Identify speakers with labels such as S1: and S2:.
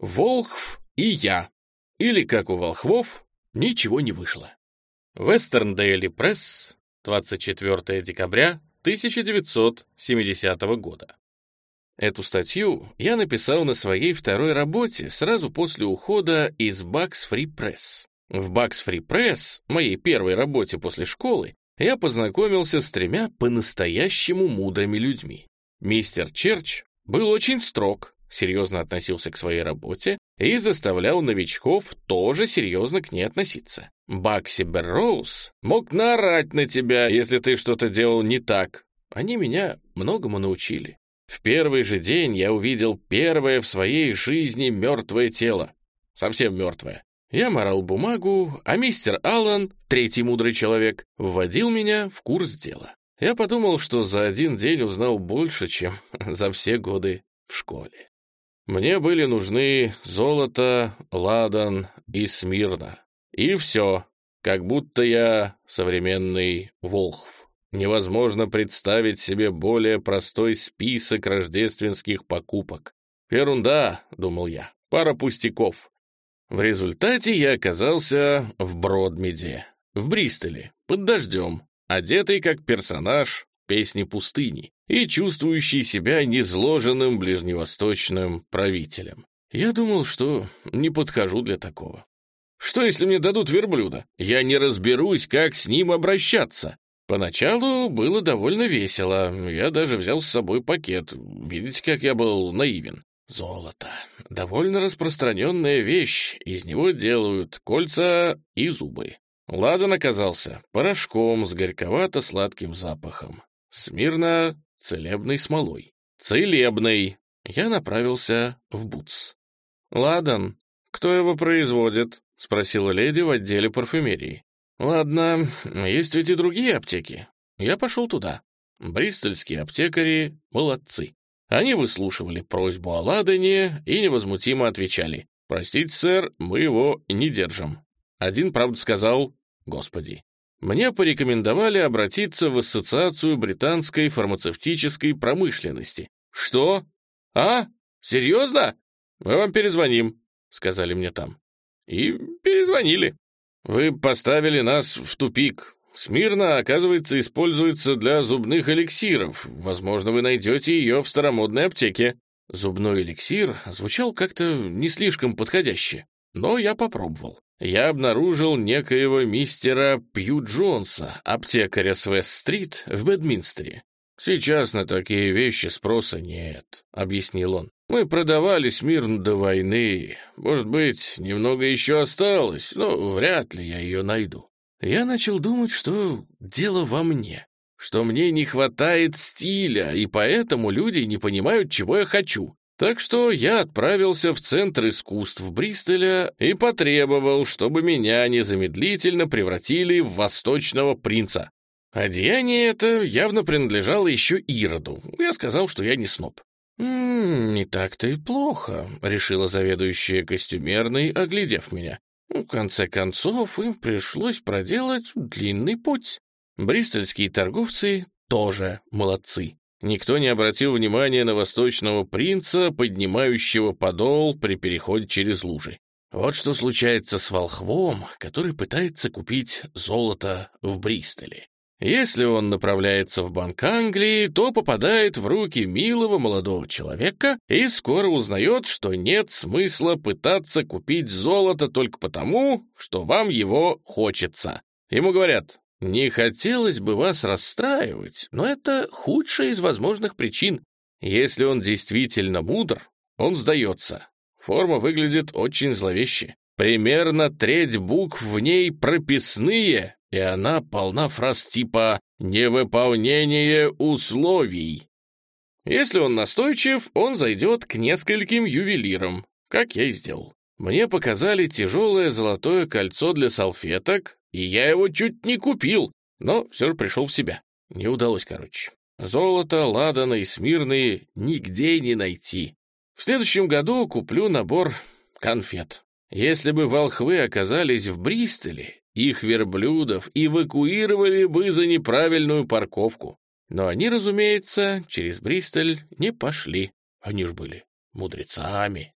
S1: Волхв и я. Или, как у волхвов, ничего не вышло. Western Daily Press, 24 декабря 1970 года. Эту статью я написал на своей второй работе сразу после ухода из Bugs Free Press. В Bugs Free Press, моей первой работе после школы, я познакомился с тремя по-настоящему мудрыми людьми. Мистер Черч был очень строг, серьезно относился к своей работе и заставлял новичков тоже серьезно к ней относиться. Бакси Берроуз мог наорать на тебя, если ты что-то делал не так. Они меня многому научили. В первый же день я увидел первое в своей жизни мертвое тело. Совсем мертвое. Я морал бумагу, а мистер Аллан, третий мудрый человек, вводил меня в курс дела. Я подумал, что за один день узнал больше, чем за все годы в школе. Мне были нужны золото, ладан и смирно. И все, как будто я современный волхв. Невозможно представить себе более простой список рождественских покупок. Ерунда, думал я, пара пустяков. В результате я оказался в Бродмеде, в Бристоле, под дождем, одетый как персонаж песни пустыни и чувствующий себя незложенным ближневосточным правителем. Я думал, что не подхожу для такого. Что, если мне дадут верблюда? Я не разберусь, как с ним обращаться. Поначалу было довольно весело. Я даже взял с собой пакет. Видите, как я был наивен. Золото. Довольно распространенная вещь. Из него делают кольца и зубы. Ладан оказался порошком с горьковато-сладким запахом. Смирно целебной смолой. Целебной. Я направился в Бутс. «Ладан, кто его производит?» — спросила леди в отделе парфюмерии. Ладно, есть ведь и другие аптеки. Я пошел туда. Бристольские аптекари молодцы. Они выслушивали просьбу о ладане и невозмутимо отвечали. «Простите, сэр, мы его не держим». Один, правда, сказал «Господи». Мне порекомендовали обратиться в Ассоциацию британской фармацевтической промышленности. «Что? А? Серьезно? Мы вам перезвоним», — сказали мне там. И перезвонили. «Вы поставили нас в тупик. Смирно, оказывается, используется для зубных эликсиров. Возможно, вы найдете ее в старомодной аптеке». Зубной эликсир звучал как-то не слишком подходяще, но я попробовал. Я обнаружил некоего мистера Пью Джонса, аптекаря с Вест-стрит в Бэдминстере. «Сейчас на такие вещи спроса нет», — объяснил он. Мы продавали Смирн до войны. Может быть, немного еще осталось, но вряд ли я ее найду. Я начал думать, что дело во мне, что мне не хватает стиля, и поэтому люди не понимают, чего я хочу. Так что я отправился в Центр искусств Бристоля и потребовал, чтобы меня незамедлительно превратили в восточного принца. Одеяние это явно принадлежало еще Ироду. Я сказал, что я не сноб. «Не так-то и плохо», — решила заведующая костюмерной, оглядев меня. В конце концов, им пришлось проделать длинный путь. Бристольские торговцы тоже молодцы. Никто не обратил внимания на восточного принца, поднимающего подол при переходе через лужи. Вот что случается с волхвом, который пытается купить золото в Бристоле. Если он направляется в Банк Англии, то попадает в руки милого молодого человека и скоро узнает, что нет смысла пытаться купить золото только потому, что вам его хочется. Ему говорят, не хотелось бы вас расстраивать, но это худшая из возможных причин. Если он действительно мудр, он сдается. Форма выглядит очень зловеще. Примерно треть букв в ней прописные, и она полна фраз типа «невыполнение условий». Если он настойчив, он зайдет к нескольким ювелирам, как я и сделал. Мне показали тяжелое золотое кольцо для салфеток, и я его чуть не купил, но все же пришел в себя. Не удалось, короче. Золото, ладана и смирные нигде не найти. В следующем году куплю набор конфет. Если бы волхвы оказались в Бристоле, их верблюдов эвакуировали бы за неправильную парковку. Но они, разумеется, через Бристоль не пошли. Они ж были мудрецами.